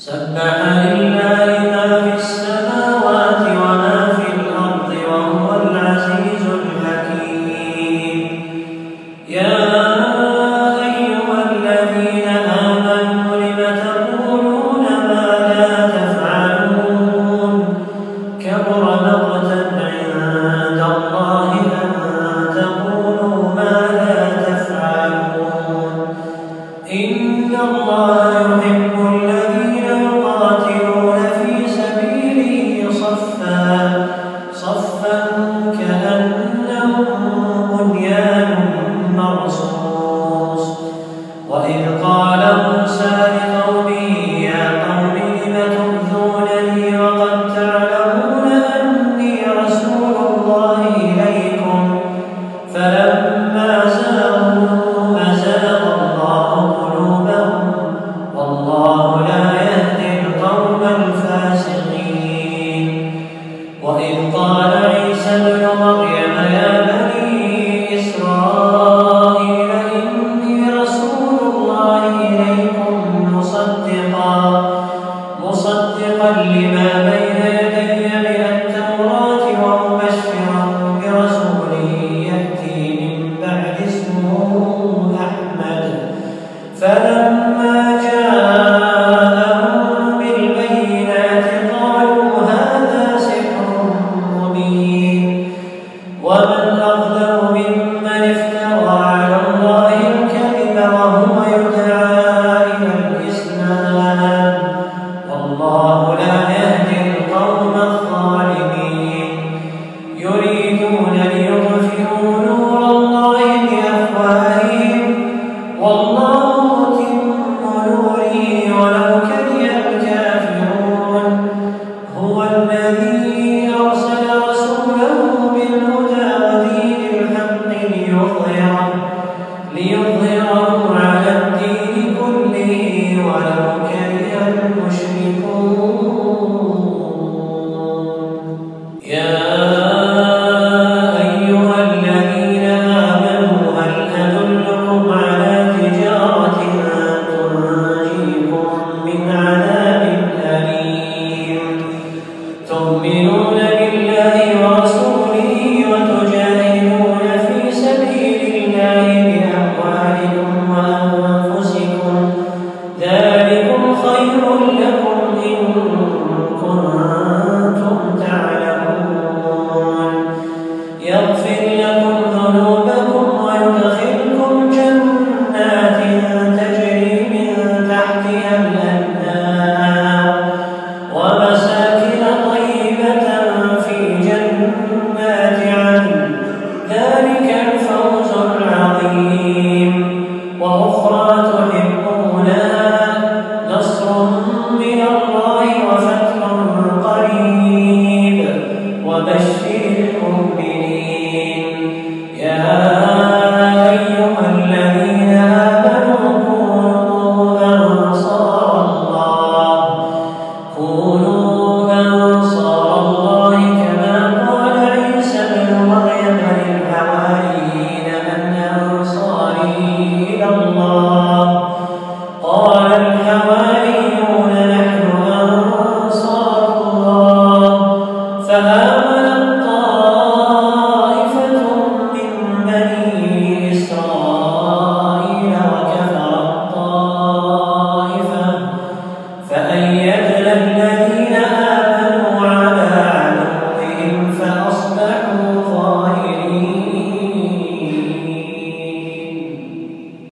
سبح لله ما في السماوات وما في الأرض وهو العزيز الحكيم. يا أيها الذين آمنوا لم ما لا تفعلون؟ كبر عند الله أن تقولوا ما لا تفعلون. إن الله يحب الذين تؤذونني وقد مقلبا يا